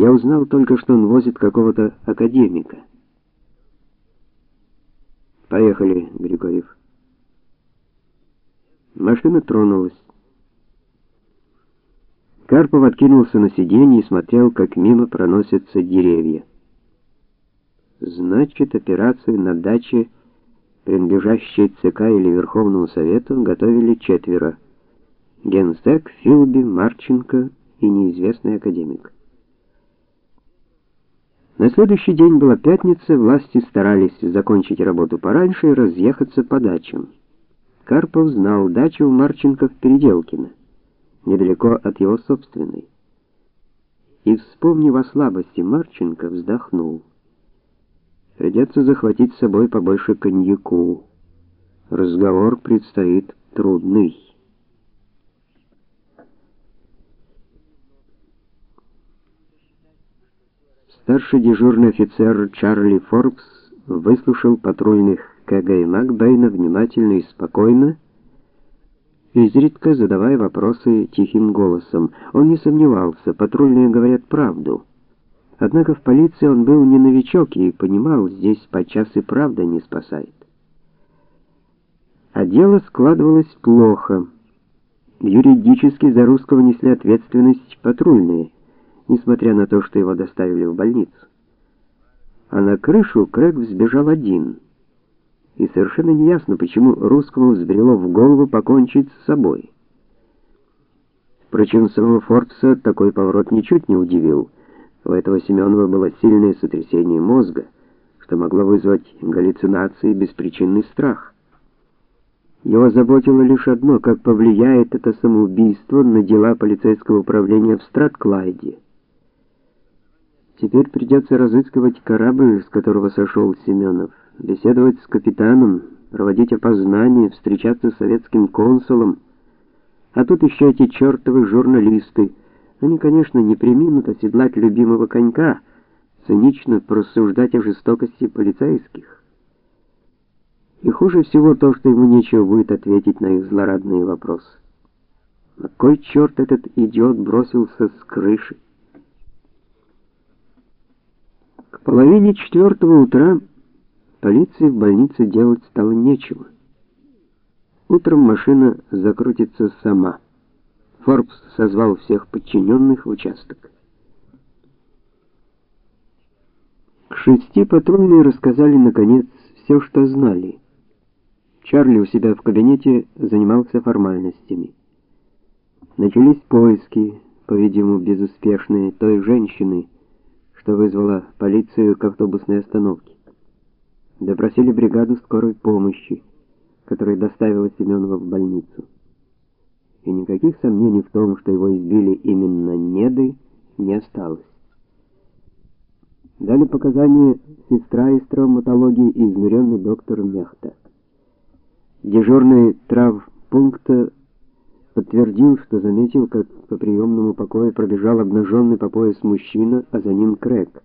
Я узнал только, что он возит какого-то академика. Поехали, Григорьев. Машина тронулась. Карпов откинулся на сиденье и смотрел, как мимо проносятся деревья. Значит, операцию на даче, принадлежащей ЦК или Верховному Совету, готовили четверо: генсек, Филби, Марченко и неизвестный академик. На следующий день была пятница, власти старались закончить работу пораньше и разъехаться по дачам. Карпов знал дачу у Марченко в Переделкино недалеко от его собственной. И, вспомнив о слабости Марченко, вздохнул. Придется захватить с собой побольше коньяку. Разговор предстоит трудный. Старший дежурный офицер Чарли Форбс выслушал патрульных КГ и Макбейна внимательно и спокойно изредка задавая вопросы тихим голосом. Он не сомневался, патрульные говорят правду. Однако в полиции он был не новичок и понимал, здесь подчас и правда не спасает. А дело складывалось плохо. Юридически за русского несли ответственность патрульные, несмотря на то, что его доставили в больницу. А на крышу Крэг взбежал один — и совершенно неясно, почему русскому взбрело в голову покончить с собой. Впрочем, самого Форбса такой поворот ничуть не удивил. У этого Семенова было сильное сотрясение мозга, что могло вызвать галлюцинации и беспричинный страх. Его заботило лишь одно, как повлияет это самоубийство на дела полицейского управления в Стратклайде. Теперь придется разыскивать корабль, с которого сошел Семенов беседовать с капитаном, проводить опознание, встречаться с советским консулом. А тут еще эти чертовы журналисты. Они, конечно, не преминут оседлать любимого конька, цинично просуждать о жестокости полицейских. И хуже всего то, что ему нечего будет ответить на их злорадные вопросы. На кой черт этот идиот бросился с крыши? К половине четвертого утра Полиции в больнице делать стало нечего. Утром машина закрутится сама. Форбс созвал всех подчиненных в участок. К шести патрульные рассказали наконец все, что знали. Чарли у себя в кабинете занимался формальностями. Начались поиски, по-видимому, безуспешные той женщины, что вызвала полицию к автобусной остановке допросили бригаду скорой помощи, которая доставила Семенова в больницу. И никаких сомнений в том, что его избили именно неды, не осталось. Дали показания сестра из травматологии и изнуренный доктор Мехта. Дежурный травмпункта подтвердил, что заметил, как по приемному покою пробежал обнаженный по пояс мужчина, а за ним Крэг.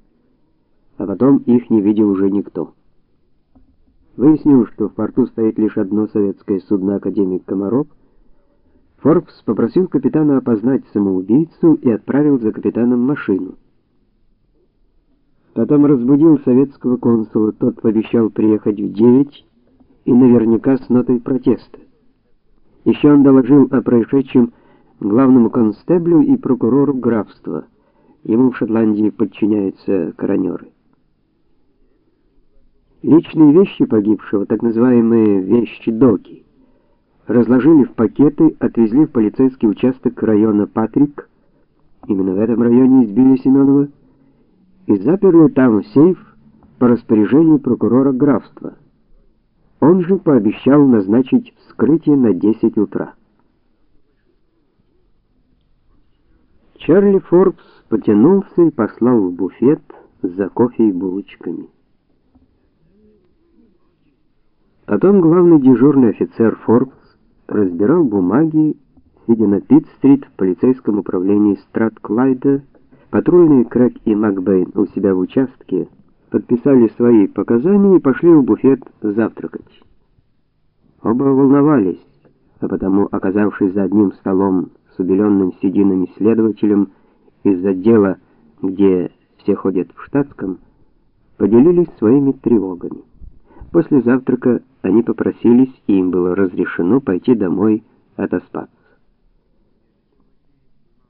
А потом их не видел уже никто. Выяснил, что в порту стоит лишь одно советское судно академик Комаров. Форбс попросил капитана опознать самоубийцу и отправил за капитаном машину. Потом разбудил советского консула, тот пообещал приехать в девять и наверняка с нотой протеста. Еще он доложил о происшедшем главному констеблю и прокурору графства. Ему в Шотландии подчиняются коронеры. Личные вещи погибшего, так называемые вещи-доки, разложили в пакеты, отвезли в полицейский участок района Патрик. Именно в этом районе избили Семенова и заперли там сейф по распоряжению прокурора графства. Он же пообещал назначить вскрытие на 10 утра. Чарли Форбс потянулся и послал в буфет за кофе и булочками. Потом главный дежурный офицер Форбс разбирал бумаги, сидя на Пит-стрит в полицейском управлении Стратклайда. Патрульные Крэг и Макбейн у себя в участке подписали свои показания и пошли в буфет завтракать. Оба волновались, а потому, оказавшись за одним столом с убеленным сединами следователем из отдела где все ходят в штатском, поделились своими тревогами. После завтрака они попросились, и им было разрешено пойти домой отоспаться.